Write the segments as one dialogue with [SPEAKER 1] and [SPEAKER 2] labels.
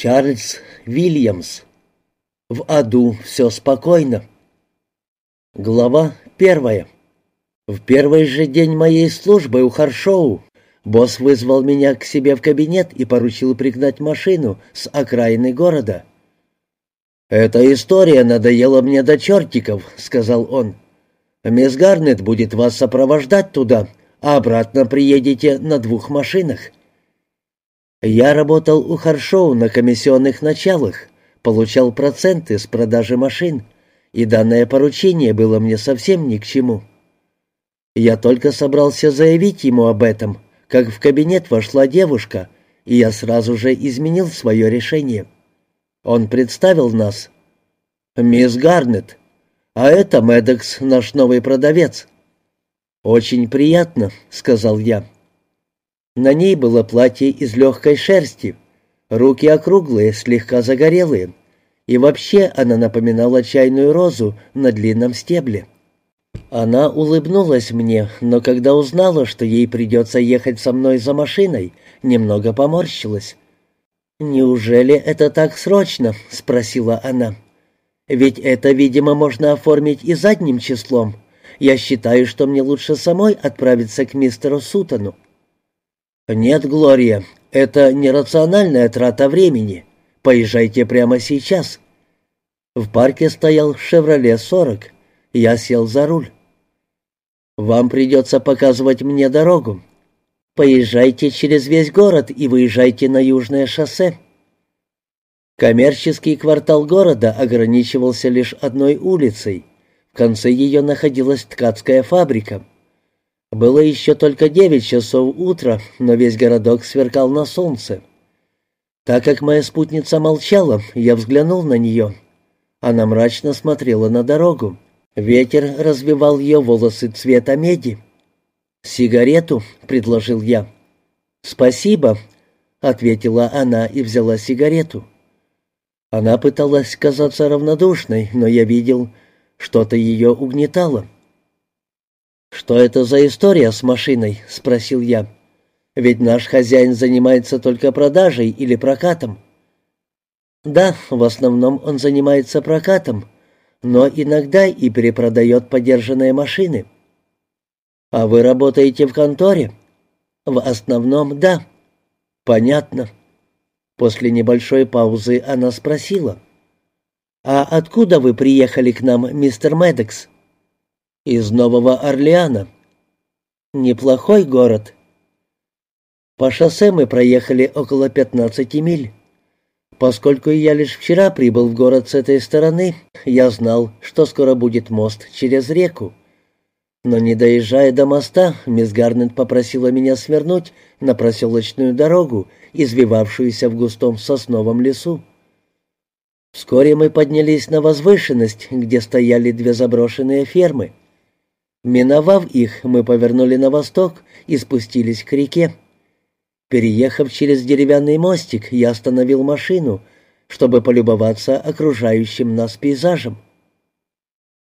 [SPEAKER 1] Чарльз Вильямс. В аду все спокойно. Глава первая. В первый же день моей службы у Харшоу босс вызвал меня к себе в кабинет и поручил пригнать машину с окраины города. «Эта история надоела мне до чертиков», — сказал он. «Мисс Гарнет будет вас сопровождать туда, а обратно приедете на двух машинах». Я работал у Харшоу на комиссионных началах, получал проценты с продажи машин, и данное поручение было мне совсем ни к чему. Я только собрался заявить ему об этом, как в кабинет вошла девушка, и я сразу же изменил свое решение. Он представил нас. «Мисс Гарнет, а это Медекс, наш новый продавец». «Очень приятно», — сказал я. На ней было платье из легкой шерсти, руки округлые, слегка загорелые, и вообще она напоминала чайную розу на длинном стебле. Она улыбнулась мне, но когда узнала, что ей придется ехать со мной за машиной, немного поморщилась. «Неужели это так срочно?» — спросила она. «Ведь это, видимо, можно оформить и задним числом. Я считаю, что мне лучше самой отправиться к мистеру Сутону». «Нет, Глория, это нерациональная трата времени. Поезжайте прямо сейчас». В парке стоял «Шевроле 40». Я сел за руль. «Вам придется показывать мне дорогу. Поезжайте через весь город и выезжайте на южное шоссе». Коммерческий квартал города ограничивался лишь одной улицей. В конце ее находилась ткацкая фабрика — было еще только девять часов утра, но весь городок сверкал на солнце. Так как моя спутница молчала, я взглянул на нее. Она мрачно смотрела на дорогу. Ветер развивал ее волосы цвета меди. «Сигарету?» — предложил я. «Спасибо», — ответила она и взяла сигарету. Она пыталась казаться равнодушной, но я видел, что-то ее угнетало. «Что это за история с машиной?» — спросил я. «Ведь наш хозяин занимается только продажей или прокатом». «Да, в основном он занимается прокатом, но иногда и перепродает подержанные машины». «А вы работаете в конторе?» «В основном, да». «Понятно». После небольшой паузы она спросила. «А откуда вы приехали к нам, мистер Медекс?» «Из Нового Орлеана». «Неплохой город». По шоссе мы проехали около 15 миль. Поскольку я лишь вчера прибыл в город с этой стороны, я знал, что скоро будет мост через реку. Но не доезжая до моста, мисс Гарнет попросила меня свернуть на проселочную дорогу, извивавшуюся в густом сосновом лесу. Вскоре мы поднялись на возвышенность, где стояли две заброшенные фермы — Миновав их, мы повернули на восток и спустились к реке. Переехав через деревянный мостик, я остановил машину, чтобы полюбоваться окружающим нас пейзажем.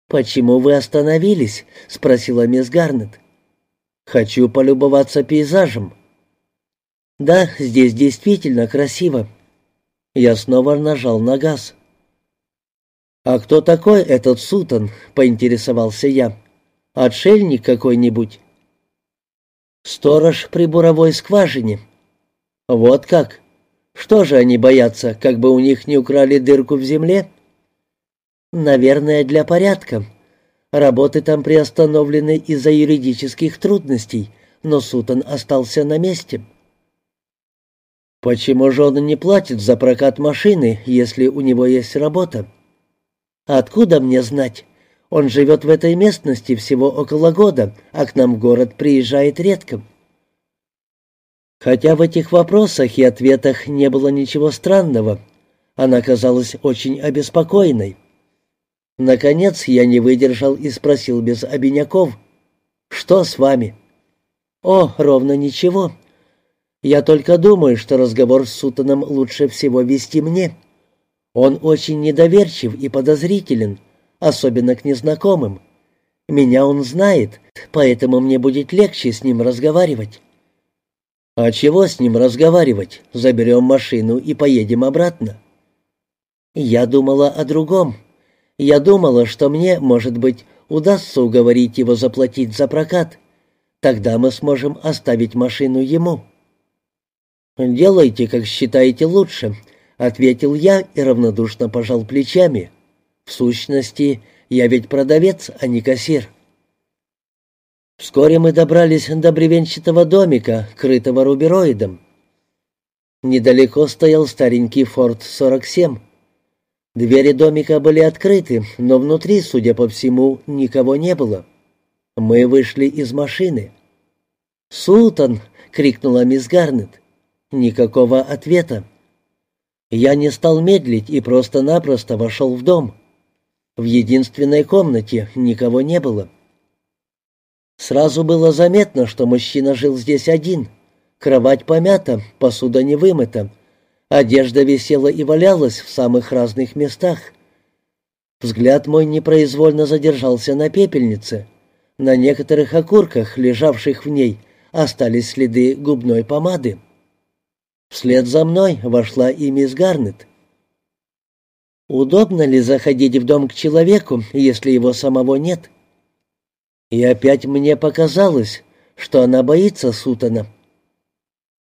[SPEAKER 1] «Почему вы остановились?» — спросила мисс Гарнет. «Хочу полюбоваться пейзажем». «Да, здесь действительно красиво». Я снова нажал на газ. «А кто такой этот Сутон?» — поинтересовался я. Отшельник какой-нибудь?» «Сторож при буровой скважине». «Вот как? Что же они боятся, как бы у них не украли дырку в земле?» «Наверное, для порядка. Работы там приостановлены из-за юридических трудностей, но Сутон остался на месте». «Почему же он не платит за прокат машины, если у него есть работа?» «Откуда мне знать?» Он живет в этой местности всего около года, а к нам в город приезжает редко. Хотя в этих вопросах и ответах не было ничего странного, она казалась очень обеспокоенной. Наконец я не выдержал и спросил без обиняков, «Что с вами?» «О, ровно ничего. Я только думаю, что разговор с Сутаном лучше всего вести мне. Он очень недоверчив и подозрителен, особенно к незнакомым. Меня он знает, поэтому мне будет легче с ним разговаривать. «А чего с ним разговаривать? Заберем машину и поедем обратно». Я думала о другом. Я думала, что мне, может быть, удастся уговорить его заплатить за прокат. Тогда мы сможем оставить машину ему. «Делайте, как считаете лучше», — ответил я и равнодушно пожал плечами. «В сущности, я ведь продавец, а не кассир». Вскоре мы добрались до бревенчатого домика, крытого рубероидом. Недалеко стоял старенький «Форд-47». Двери домика были открыты, но внутри, судя по всему, никого не было. Мы вышли из машины. «Сутан!» — крикнула мисс Гарнет. Никакого ответа. Я не стал медлить и просто-напросто вошел в дом. В единственной комнате никого не было. Сразу было заметно, что мужчина жил здесь один. Кровать помята, посуда не вымыта. Одежда висела и валялась в самых разных местах. Взгляд мой непроизвольно задержался на пепельнице. На некоторых окурках, лежавших в ней, остались следы губной помады. Вслед за мной вошла и мисс Гарнет. Удобно ли заходить в дом к человеку, если его самого нет? И опять мне показалось, что она боится Сутана.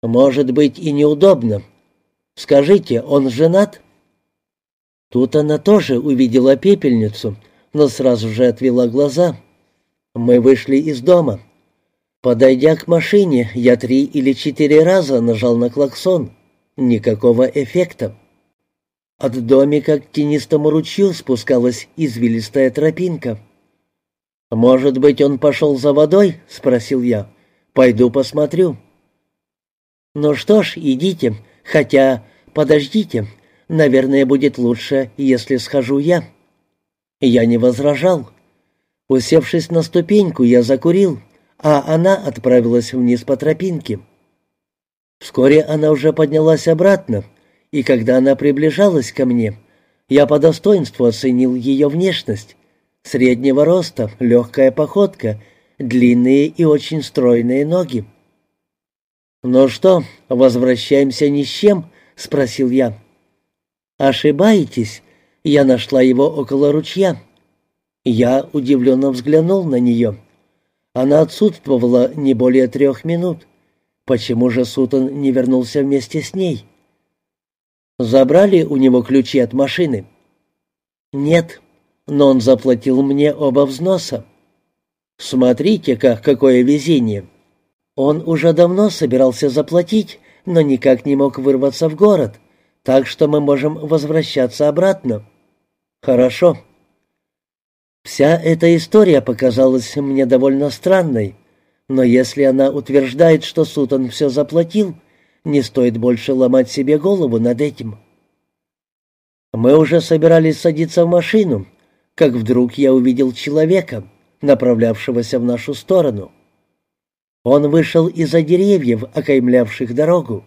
[SPEAKER 1] Может быть и неудобно. Скажите, он женат? Тут она тоже увидела пепельницу, но сразу же отвела глаза. Мы вышли из дома. Подойдя к машине, я три или четыре раза нажал на клаксон. Никакого эффекта. От домика к тенистому ручью спускалась извилистая тропинка. «Может быть, он пошел за водой?» — спросил я. «Пойду посмотрю». «Ну что ж, идите, хотя подождите, наверное, будет лучше, если схожу я». Я не возражал. Усевшись на ступеньку, я закурил, а она отправилась вниз по тропинке. Вскоре она уже поднялась обратно, и когда она приближалась ко мне, я по достоинству оценил ее внешность. Среднего роста, легкая походка, длинные и очень стройные ноги. «Ну что, возвращаемся ни с чем?» — спросил я. «Ошибаетесь. Я нашла его около ручья». Я удивленно взглянул на нее. Она отсутствовала не более трех минут. Почему же Сутон не вернулся вместе с ней? Забрали у него ключи от машины? Нет но он заплатил мне оба взноса. Смотрите-ка, какое везение. Он уже давно собирался заплатить, но никак не мог вырваться в город, так что мы можем возвращаться обратно. Хорошо. Вся эта история показалась мне довольно странной, но если она утверждает, что Сутон все заплатил, не стоит больше ломать себе голову над этим. Мы уже собирались садиться в машину, как вдруг я увидел человека, направлявшегося в нашу сторону. Он вышел из-за деревьев, окаймлявших дорогу.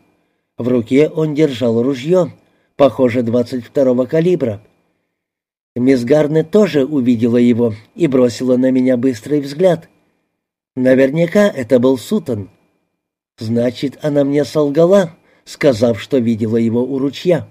[SPEAKER 1] В руке он держал ружье, похоже, 22-го калибра. Мисс Гарнет тоже увидела его и бросила на меня быстрый взгляд. Наверняка это был Сутон. Значит, она мне солгала, сказав, что видела его у ручья.